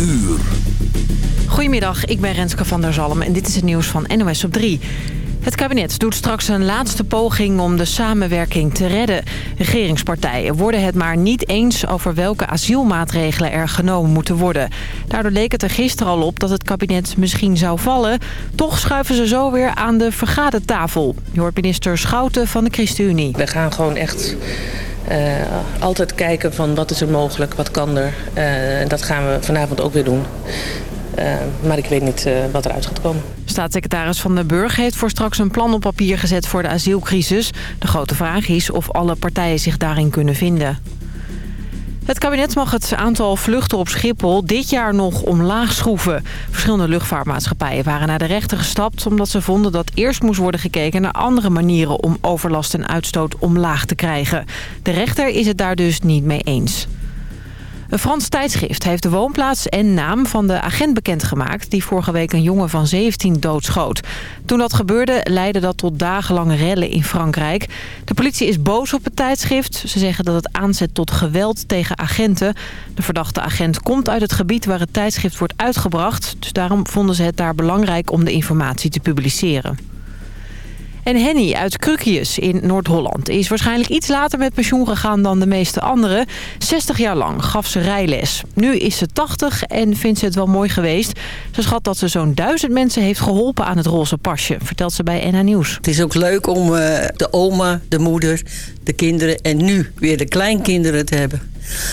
uur. Goedemiddag, ik ben Renske van der Zalm en dit is het nieuws van NOS op 3. Het kabinet doet straks een laatste poging om de samenwerking te redden. Regeringspartijen worden het maar niet eens over welke asielmaatregelen er genomen moeten worden. Daardoor leek het er gisteren al op dat het kabinet misschien zou vallen. Toch schuiven ze zo weer aan de vergadertafel. Je hoort minister Schouten van de ChristenUnie. We gaan gewoon echt altijd kijken van wat is er mogelijk, wat kan er. Uh, dat gaan we vanavond ook weer doen. Uh, maar ik weet niet uh, wat eruit gaat komen. Staatssecretaris Van den Burg heeft voor straks een plan op papier gezet voor de asielcrisis. De grote vraag is of alle partijen zich daarin kunnen vinden. Het kabinet mag het aantal vluchten op Schiphol dit jaar nog omlaag schroeven. Verschillende luchtvaartmaatschappijen waren naar de rechter gestapt... omdat ze vonden dat eerst moest worden gekeken naar andere manieren... om overlast en uitstoot omlaag te krijgen. De rechter is het daar dus niet mee eens. Een Frans tijdschrift heeft de woonplaats en naam van de agent bekendgemaakt... die vorige week een jongen van 17 doodschoot. Toen dat gebeurde leidde dat tot dagenlange rellen in Frankrijk. De politie is boos op het tijdschrift. Ze zeggen dat het aanzet tot geweld tegen agenten. De verdachte agent komt uit het gebied waar het tijdschrift wordt uitgebracht. Dus daarom vonden ze het daar belangrijk om de informatie te publiceren. En Henny uit Krukjes in Noord-Holland is waarschijnlijk iets later met pensioen gegaan dan de meeste anderen. 60 jaar lang gaf ze rijles. Nu is ze 80 en vindt ze het wel mooi geweest. Ze schat dat ze zo'n duizend mensen heeft geholpen aan het roze pasje, vertelt ze bij NH Nieuws. Het is ook leuk om uh, de oma, de moeder, de kinderen en nu weer de kleinkinderen te hebben.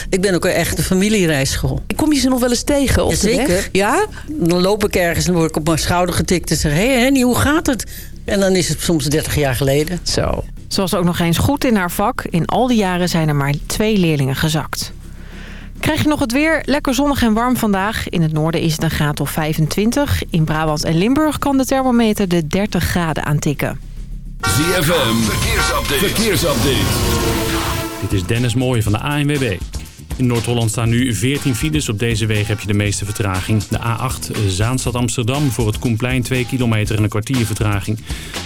Ik ben ook een echte familiereisschool. Kom je ze nog wel eens tegen op de weg? Ja, dan loop ik ergens en word ik op mijn schouder getikt en zeg... hé hey Henny, hoe gaat het? En dan is het soms 30 jaar geleden. Zo. Ze was ook nog eens goed in haar vak. In al die jaren zijn er maar twee leerlingen gezakt. Krijg je nog het weer? Lekker zonnig en warm vandaag. In het noorden is het een graad of 25. In Brabant en Limburg kan de thermometer de 30 graden aantikken. ZFM, verkeersupdate. verkeersupdate. Dit is Dennis Mooij van de ANWB. In Noord-Holland staan nu 14 files. Op deze wegen heb je de meeste vertraging. De A8 Zaanstad-Amsterdam voor het Koenplein 2 kilometer en een kwartier vertraging.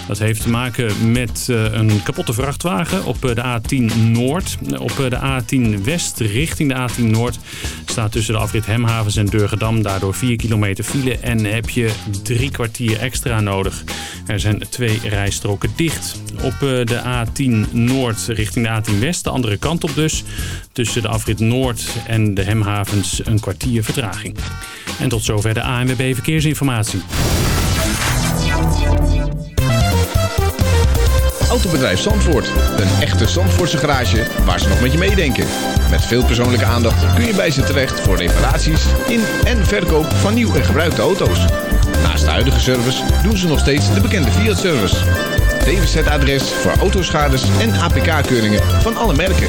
Dat heeft te maken met een kapotte vrachtwagen op de A10 Noord. Op de A10 West richting de A10 Noord staat tussen de afrit Hemhavens en Durgedam daardoor 4 kilometer file en heb je drie kwartier extra nodig. Er zijn twee rijstroken dicht. Op de A10 Noord richting de A10 West, de andere kant op dus. Tussen de afrit Noord en de Hemhavens een kwartier vertraging. En tot zover de ANWB Verkeersinformatie. Autobedrijf Zandvoort. Een echte Zandvoortse garage waar ze nog met je meedenken. Met veel persoonlijke aandacht kun je bij ze terecht voor reparaties in en verkoop van nieuw en gebruikte auto's. Naast de huidige service doen ze nog steeds de bekende Fiat-service. DWZ-adres voor autoschades en APK-keuringen van alle merken.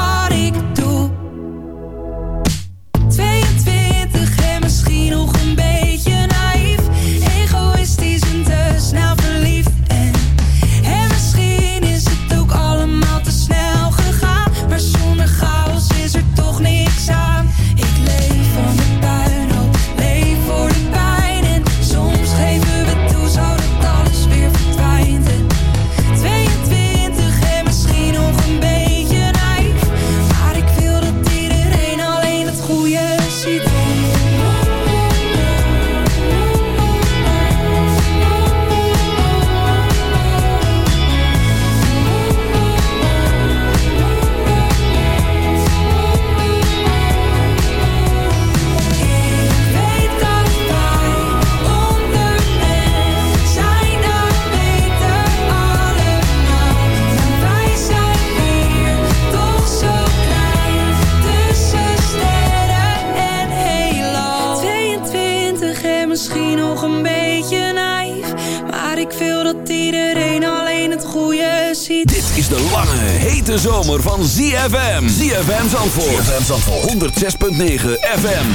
ZFM. ZFM Zandvoort. ZFM Zandvoort. 106.9 FM.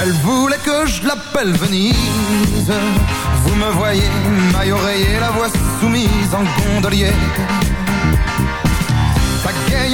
Elle voulait que je l'appelle Venise. Vous me voyez, maille oreiller, la voix soumise en gondolier.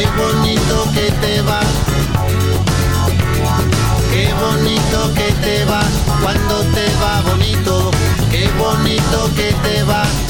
qué bonito que te va. Qué bonito que te va cuando te va bonito, qué bonito que te va.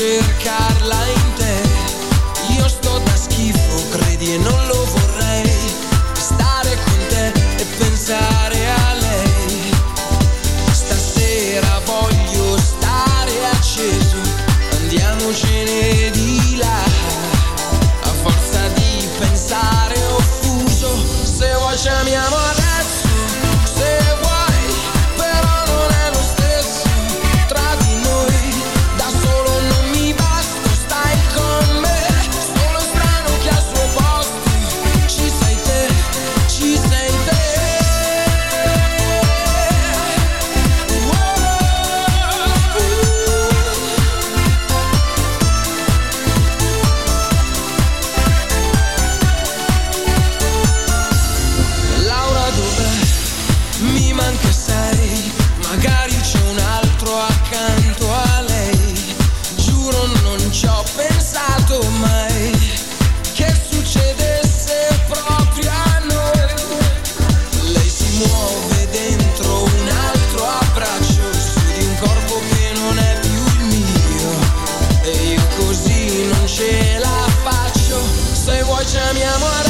Cerca. mi amor.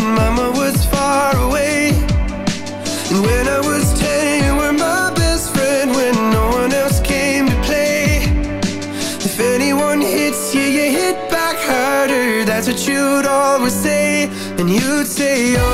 mama was far away. And when I was ten you were my best friend When no one else came to play. If anyone hits you, you hit back harder. That's what you'd always say. And you'd say, oh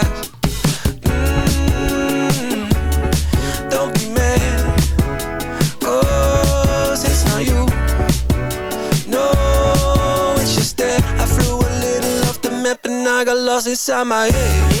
Lost inside my head.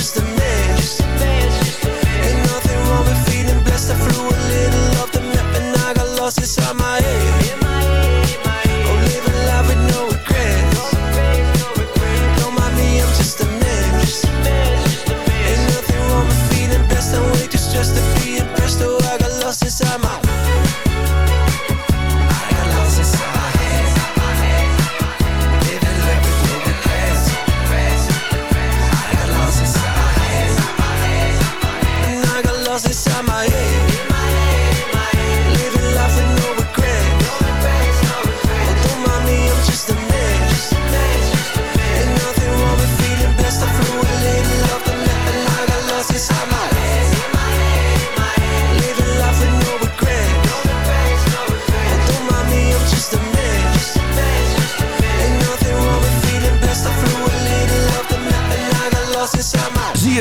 Just a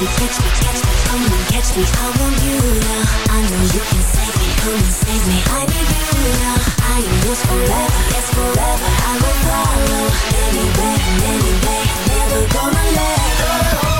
me, catch me, catch me, come and catch me. I want you now. I know you can save me, come and save me. I need you now. I am yours forever, yes forever. I will follow anywhere, anywhere. Never gonna let go.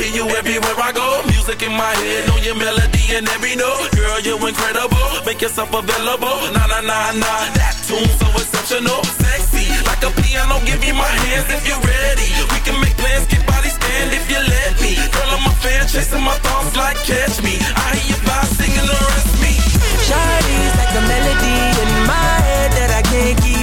Hear you everywhere I go. Music in my head, know your melody and every note. Girl, you're incredible. Make yourself available. Nah, nah, nah, nah. That tune so exceptional, sexy like a piano. Give me my hands if you're ready. We can make plans, get body stand if you let me. Girl, I'm a fan, chasing my thoughts like catch me. I hear you vibe singing the rest me. Shawty's like a melody in my head that I can't keep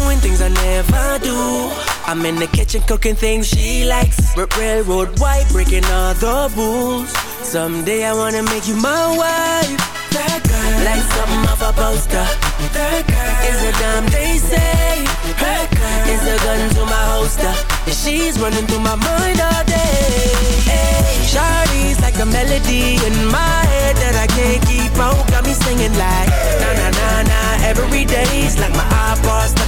Doing things I never do. I'm in the kitchen cooking things she likes. R- railroad white, breaking all the rules. Someday I wanna make you my wife. That girl, like something off a poster. That girl is a damn they say. That girl is a gun to my holster. She's running through my mind all day. Hey, Shawty's like a melody in my head that I can't keep out. Got me singing like na na na na every day's like my iPod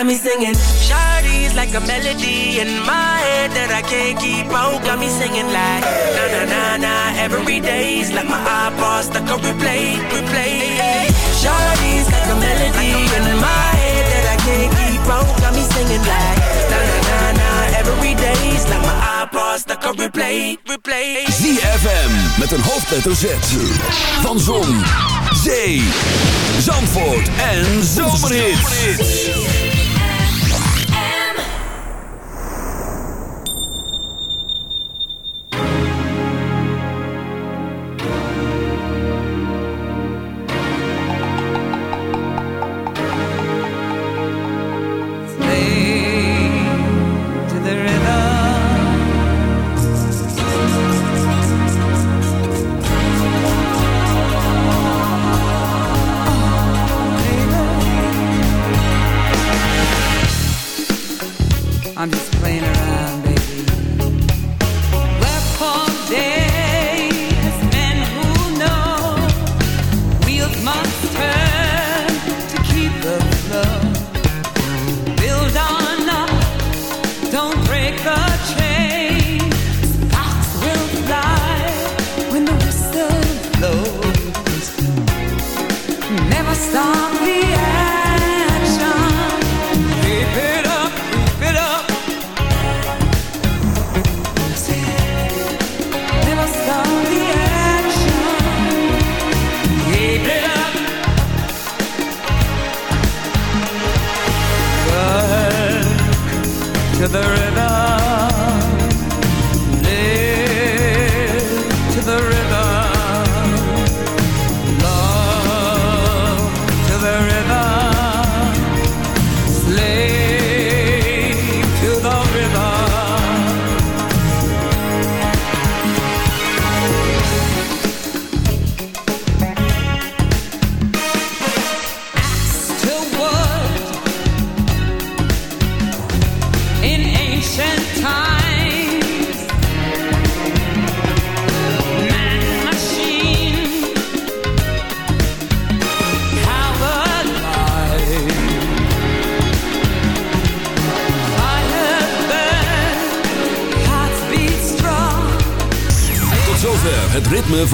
got me singing. Shawty's like a melody in my head that I can't keep out Got me singing like Na na na Every day's like my eyeballs stuck on replay, replay. Shawty's like a melody in my head that I can't keep out Got me singing like na na na na every day's like my iPod stuck on replay, replay ZFM met een hoofdletter Z. Van Zon, Zee, Zandvoort en Zomerhits.